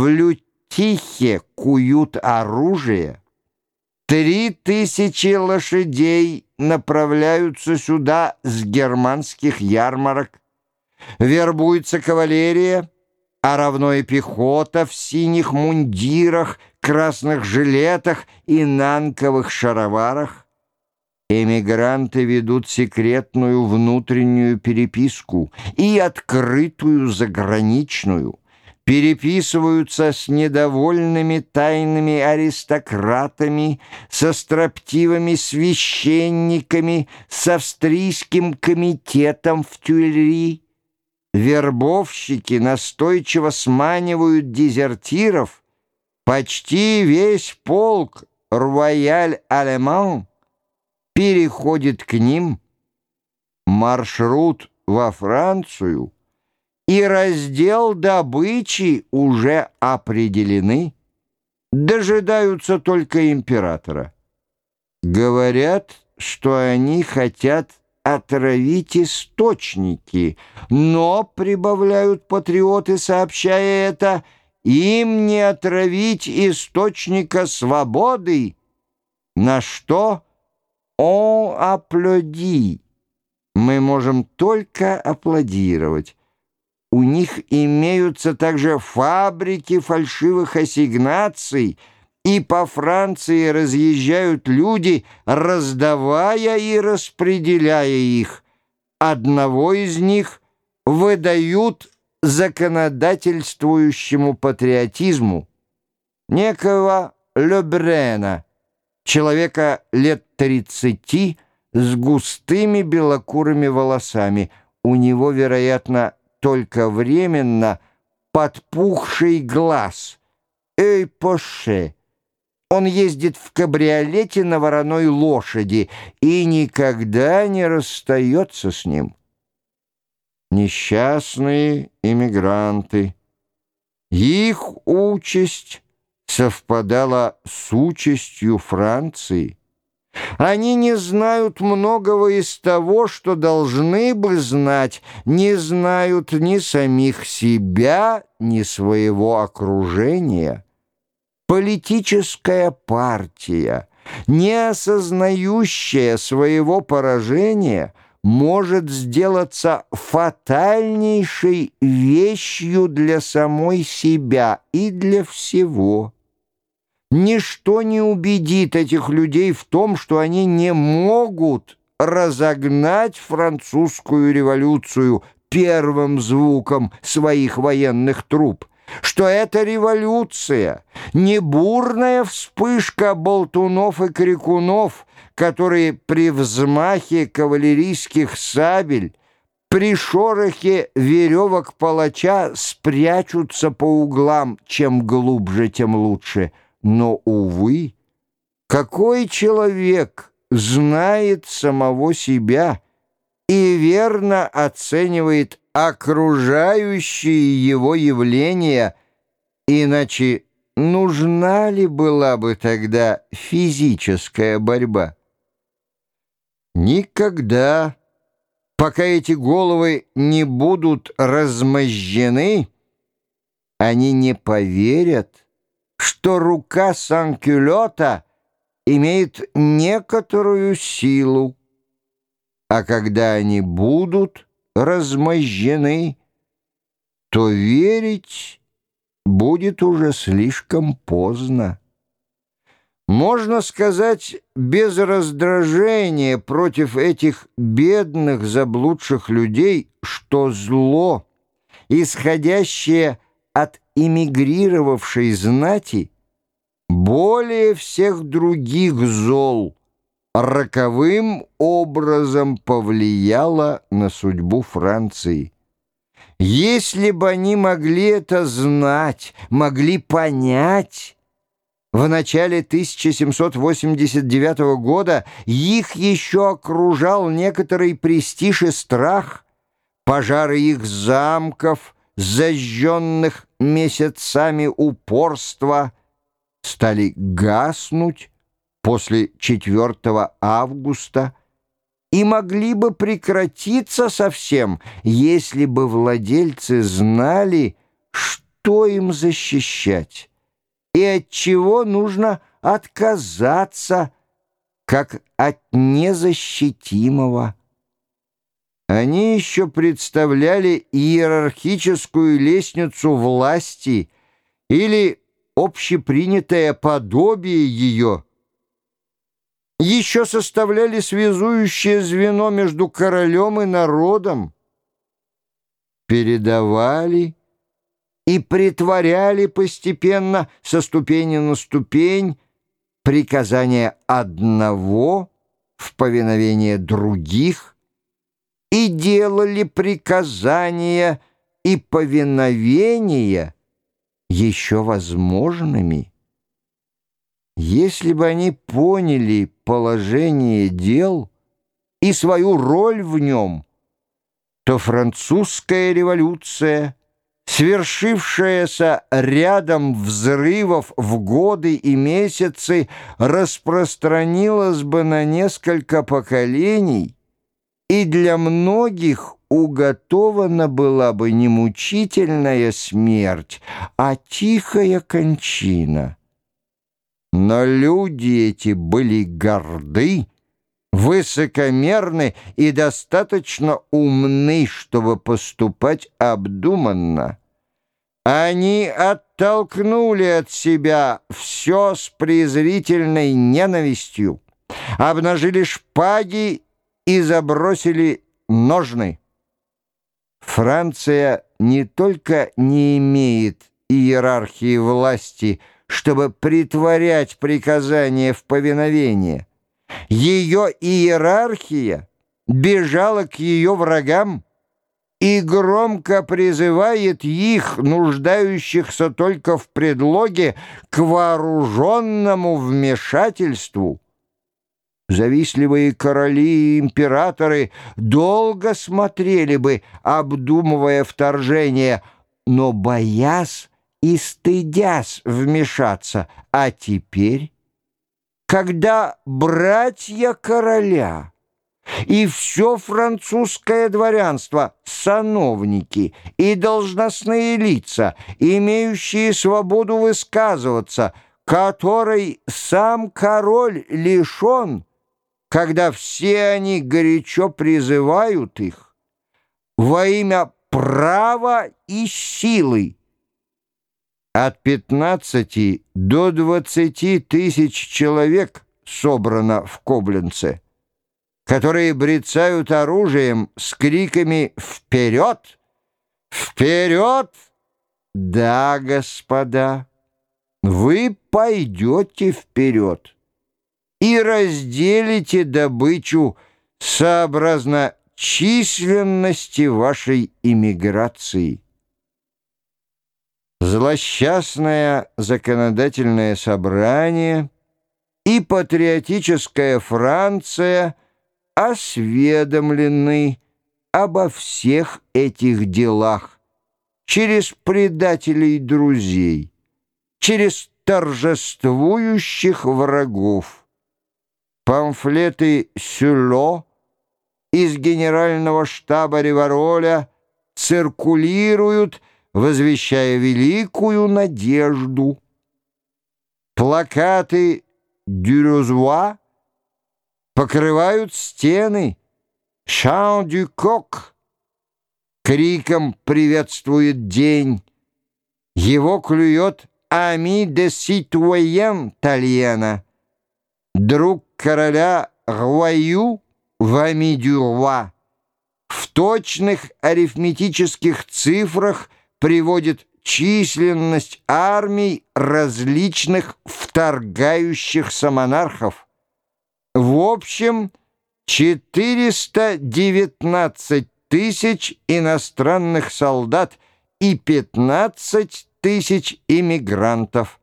в Лютихе куют оружие, три тысячи лошадей направляются сюда с германских ярмарок, вербуется кавалерия, а равно и пехота в синих мундирах, красных жилетах и нанковых шароварах. Эмигранты ведут секретную внутреннюю переписку и открытую заграничную, переписываются с недовольными тайными аристократами, со строптивыми священниками, с австрийским комитетом в Тюильри. Вербовщики настойчиво сманивают дезертиров. Почти весь полк «Руаяль-Алеман» переходит к ним. Маршрут во Францию и раздел добычи уже определены. Дожидаются только императора. Говорят, что они хотят отравить источники, но, прибавляют патриоты, сообщая это, им не отравить источника свободы, на что «он аплоди» мы можем только аплодировать. У них имеются также фабрики фальшивых ассигнаций — и по Франции разъезжают люди, раздавая и распределяя их. Одного из них выдают законодательствующему патриотизму, некого Лебрена, человека лет тридцати с густыми белокурыми волосами. У него, вероятно, только временно подпухший глаз. «Эй, Поше!» Он ездит в кабриолете на вороной лошади и никогда не расстается с ним. Несчастные иммигранты. Их участь совпадала с участью Франции. Они не знают многого из того, что должны бы знать, не знают ни самих себя, ни своего окружения. Политическая партия, не осознающая своего поражения, может сделаться фатальнейшей вещью для самой себя и для всего. Ничто не убедит этих людей в том, что они не могут разогнать французскую революцию первым звуком своих военных труп что эта революция не бурная вспышка болтунов и крикунов, которые при взмахе кавалерийских сабель, при шорохе веревок палача спрячутся по углам, чем глубже, тем лучше. Но, увы, какой человек знает самого себя и верно оценивает окружающие его явления, иначе нужна ли была бы тогда физическая борьба? Никогда, пока эти головы не будут размозжены, они не поверят, что рука Санкюлета имеет некоторую силу, а когда они будут размозжены, то верить будет уже слишком поздно. Можно сказать без раздражения против этих бедных заблудших людей, что зло, исходящее от эмигрировавшей знати, более всех других зол – роковым образом повлияло на судьбу Франции. Если бы они могли это знать, могли понять... В начале 1789 года их еще окружал некоторый престиж и страх. Пожары их замков, зажженных месяцами упорства, стали гаснуть, после 4 августа и могли бы прекратиться совсем, если бы владельцы знали, что им защищать и от чего нужно отказаться, как от незащитимого. Они еще представляли иерархическую лестницу власти или общепринятое подобие ее, еще составляли связующее звено между королем и народом, передавали и притворяли постепенно со ступени на ступень приказания одного в повиновение других и делали приказания и повиновения еще возможными. Если бы они поняли положение дел и свою роль в нем, то французская революция — свершившаяся рядом взрывов в годы и месяцы, распространилась бы на несколько поколений, и для многих уготована была бы не мучительная смерть, а тихая кончина. Но люди эти были горды, высокомерны и достаточно умны, чтобы поступать обдуманно. Они оттолкнули от себя все с презрительной ненавистью, обнажили шпаги и забросили ножны. Франция не только не имеет иерархии власти, чтобы притворять приказания в повиновение. Ее иерархия бежала к ее врагам, и громко призывает их, нуждающихся только в предлоге, к вооруженному вмешательству. Завистливые короли и императоры долго смотрели бы, обдумывая вторжение, но боясь и стыдясь вмешаться. А теперь, когда братья короля и все французское дворянство, сановники и должностные лица, имеющие свободу высказываться, которой сам король лишен, когда все они горячо призывают их во имя права и силы. От 15 до 20 тысяч человек собрано в Кобленце которые брецают оружием с криками «Вперед! Вперед!» Да, господа, вы пойдете вперед и разделите добычу сообразно численности вашей иммиграции. Злосчастное законодательное собрание и патриотическая Франция – осведомлены обо всех этих делах через предателей друзей, через торжествующих врагов. Памфлеты Сюло из генерального штаба Ревароля циркулируют, возвещая великую надежду. Плакаты Дюрюзуа покрывают стены. «Шан дю кок» криком приветствует день. Его клюет «Ами де ситуен» Тальена. Друг короля Руаю в «Ами дю руа». В точных арифметических цифрах приводит численность армий различных вторгающихся монархов. В общем, 419 тысяч иностранных солдат и 15 тысяч иммигрантов.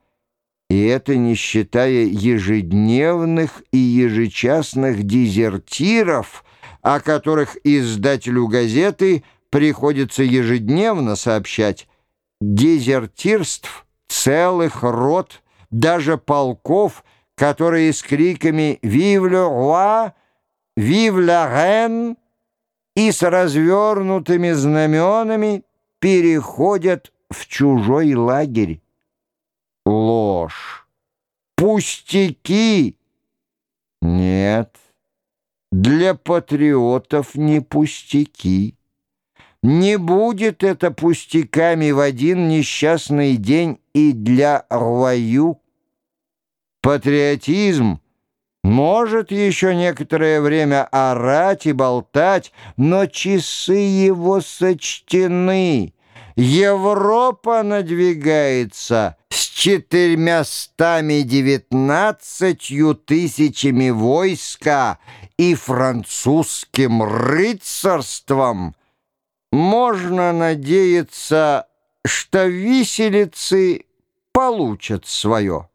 И это не считая ежедневных и ежечасных дезертиров, о которых издателю газеты приходится ежедневно сообщать. Дезертирств целых рот, даже полков – которые с криками «Вив ле рoi!», «Вив ла рен!» и с развернутыми знаменами переходят в чужой лагерь. Ложь. Пустяки. Нет, для патриотов не пустяки. Не будет это пустяками в один несчастный день и для рваю. Патриотизм может еще некоторое время орать и болтать, но часы его сочтены. Европа надвигается четырьмястами девятнадцатью тысячами войска и французским рыцарством. Можно надеяться, что виселицы получат свое.